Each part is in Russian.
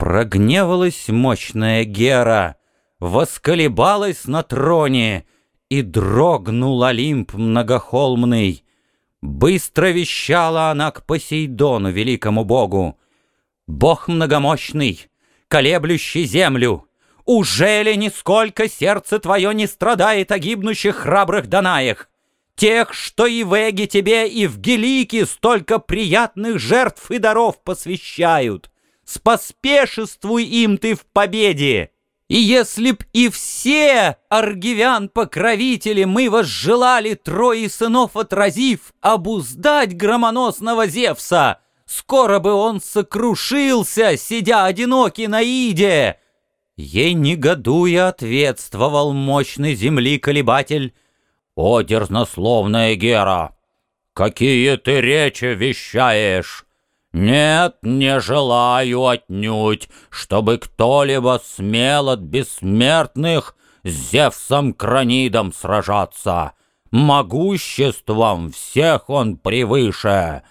Прогневалась мощная Гера, Восколебалась на троне, И дрогнул Олимп многохолмный. Быстро вещала она к Посейдону, великому богу. «Бог многомощный, колеблющий землю, Уже ли нисколько сердце твое не страдает О гибнущих храбрых Данаях? Тех, что и в Эге тебе, и в Гелике Столько приятных жертв и даров посвящают. Споспешествуй им ты в победе!» И если б и все аргивян-покровители мы возжелали трое сынов отразив обуздать громоносного Зевса, скоро бы он сокрушился, сидя одинокий на Иде. Ей негодуя ответствовал мощный земли-колебатель. «О, дерзнословная Гера, какие ты речи вещаешь!» Нет, не желаю отнюдь, чтобы кто-либо смел от бессмертных с Зевсом Кранидом сражаться. Могуществом всех он превыше.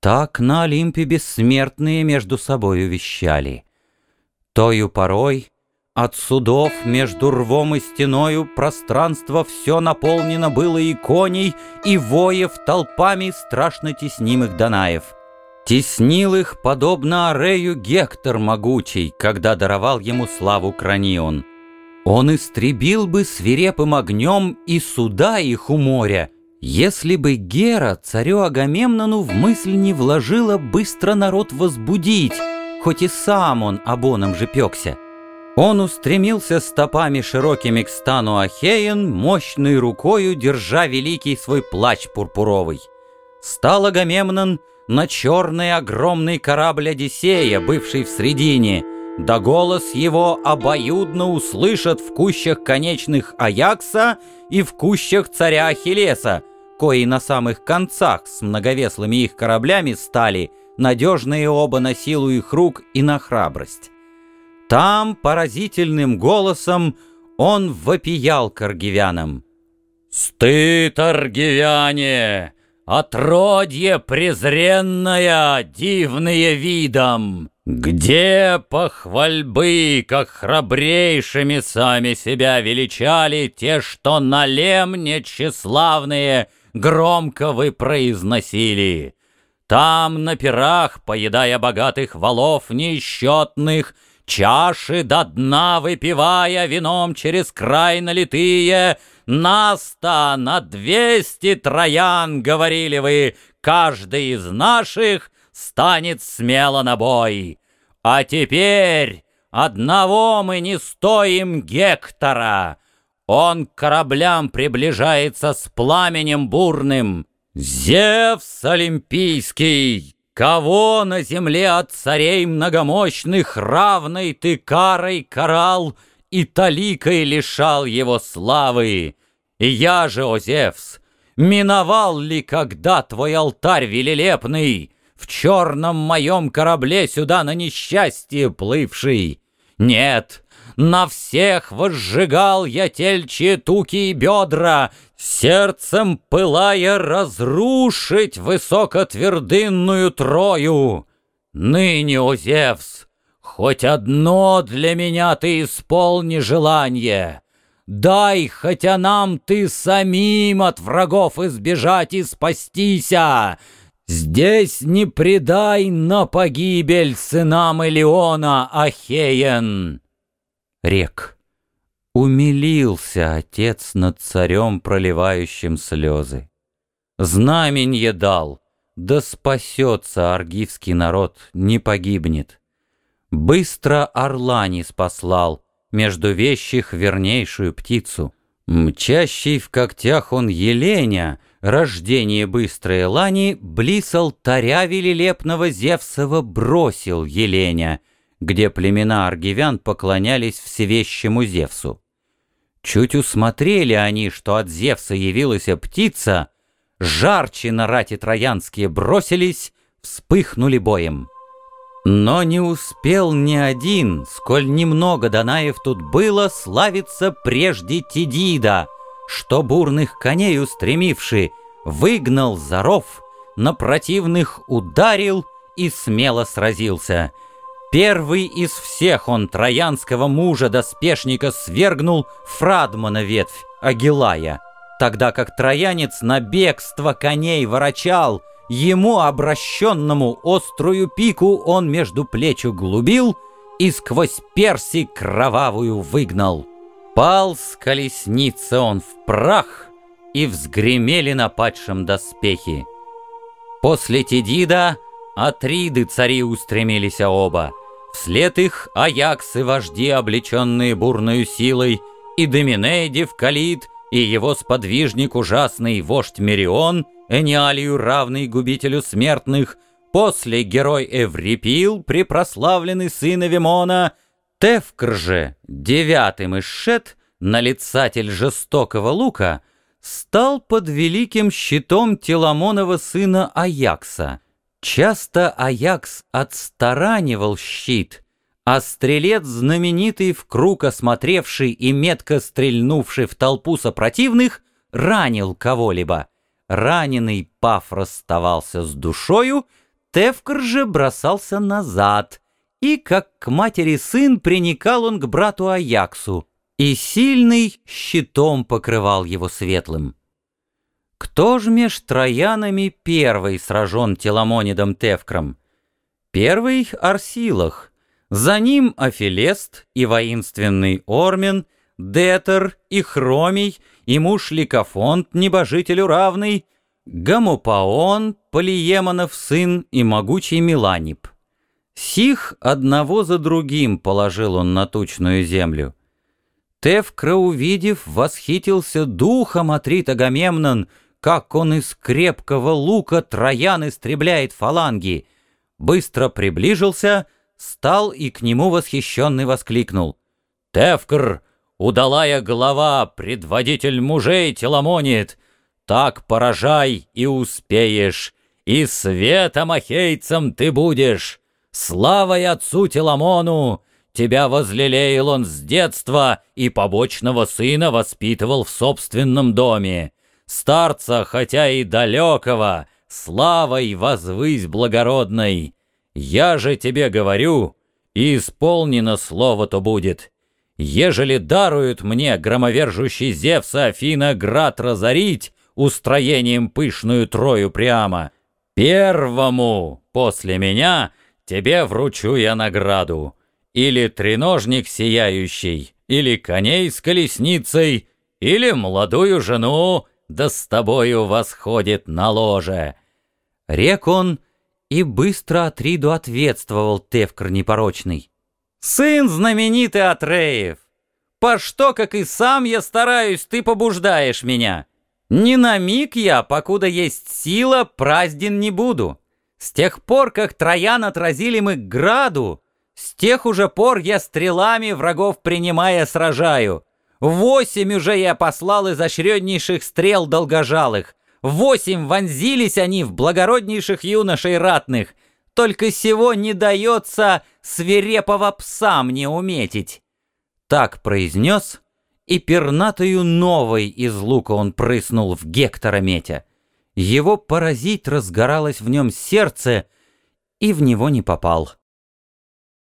Так на Олимпе бессмертные между собою вещали. Тою порой от судов между рвом и стеною пространство все наполнено было и коней, и воев толпами страшно теснимых Данаев — Теснил их, подобно Арею Гектор могучий, когда даровал ему славу Кранион. Он истребил бы свирепым огнем и суда их у моря, если бы Гера царю Агамемнону в мысль не вложила быстро народ возбудить, хоть и сам он обоном же пекся. Он устремился стопами широкими к стану Ахеен, мощной рукою держа великий свой плач пурпуровый. Стал Агамемнон — на черный огромный корабль Одиссея, бывший в средине, да голос его обоюдно услышат в кущах конечных Аякса и в кущах царя Ахиллеса, кои на самых концах с многовеслыми их кораблями стали, надежные оба на силу их рук и на храбрость. Там поразительным голосом он вопиял к аргивянам. «Стыд, аргивяне! Отродье презренное, дивные видом! Где похвальбы, как храбрейшими сами себя величали Те, что на лемне тщеславные громко вы произносили? Там на пирах, поедая богатых валов несчетных, Чаши до дна выпивая вином через край налитые, нас-то на двести троян, говорили вы, каждый из наших станет смело на бой. А теперь одного мы не стоим Гектора. Он к кораблям приближается с пламенем бурным. Зевс Олимпийский, кого на земле от царей многомощных равной ты карой карал — и таликой лишал его славы. И я же, о миновал ли когда твой алтарь велелепный, в черном моем корабле сюда на несчастье плывший? Нет, на всех возжигал я тельчие туки и бедра, сердцем пылая разрушить высокотвердынную Трою. Ныне, о Зевс, Хоть одно для меня ты исполни желание. Дай, хотя нам ты самим от врагов избежать и спастися. Здесь не предай на погибель сынам Илеона, Ахеен. Рек. Умилился отец над царем, проливающим слезы. Знаменье дал, да спасется аргивский народ, не погибнет. Быстро орла не спаслал, между вещих вернейшую птицу. Мчащий в когтях он еленя, рождение быстрой лани, близ алтаря велелепного Зевсова бросил еленя, где племена аргивян поклонялись всевещему Зевсу. Чуть усмотрели они, что от Зевса явилась птица, жарче на рати троянские бросились, вспыхнули боем. Но не успел ни один, сколь немного Данаев тут было, славиться прежде Тидида, что бурных коней устремивший, выгнал заров, на противных ударил и смело сразился. Первый из всех он троянского мужа-доспешника свергнул Фрадмана ветвь, Агилая, тогда как троянец на бегство коней ворочал, ему, обращенному острую пику, он между плеч углубил и сквозь перси кровавую выгнал. Пал с колесницы он в прах, и взгремели на падшем доспехи. После Тедида Атриды цари устремились оба. Вслед их Аяксы вожди, облеченные бурной силой, и Доминей Девкалит, и его сподвижник ужасный вождь Мерион, Эниалию равный губителю смертных, после герой Эврипил, препрославленный сын Авимона, Тевкр же, девятым Ишет, налицатель жестокого лука, стал под великим щитом Теламонова сына Аякса — Часто Аякс отстаранивал щит, а стрелец, знаменитый в круг осмотревший и метко стрельнувший в толпу сопротивных, ранил кого-либо. Раненый Паф расставался с душою, Тевкр же бросался назад, и, как к матери сын, приникал он к брату Аяксу, и сильный щитом покрывал его светлым. Кто ж меж троянами первый сражен Теламонидом Тевкром? Первый — Арсилах, за ним Афилест и воинственный Ормен, Детер и Хромий, и муж Ликофонт, небожителю равный, Гамопаон, Полиемонов сын и могучий Миланип. Сих одного за другим положил он на тучную землю. Тевкра, увидев, восхитился духом Атрит Агамемнон — как он из крепкого лука троян истребляет фаланги. Быстро приближился, стал и к нему восхищенный воскликнул. «Тевкр, удалая голова, предводитель мужей Теламонит, так поражай и успеешь, и светом ахейцам ты будешь, славой отцу Теламону!» Тебя возлелеял он с детства и побочного сына воспитывал в собственном доме старца, хотя и далекого, славой возвысь благородной. Я же тебе говорю, и исполнено слово-то будет. Ежели даруют мне громовержущий Зевса Афина град разорить устроением пышную трою прямо, первому после меня тебе вручу я награду. Или треножник сияющий, или коней с колесницей, или молодую жену, да с тобою восходит на ложе!» Рек он и быстро Атриду ответствовал Тевкр непорочный. «Сын знаменитый Атреев! По что, как и сам я стараюсь, ты побуждаешь меня? Ни на миг я, покуда есть сила, празден не буду. С тех пор, как Троян отразили мы граду, с тех уже пор я стрелами врагов принимая сражаю. Восемь уже я послал изощреннейших стрел долгожалых. Восемь вонзились они в благороднейших юношей ратных. Только сего не дается свирепого пса мне уметить. Так произнес, и пернатою новой из лука он прыснул в Гектора метя. Его поразить разгоралось в нем сердце, и в него не попал.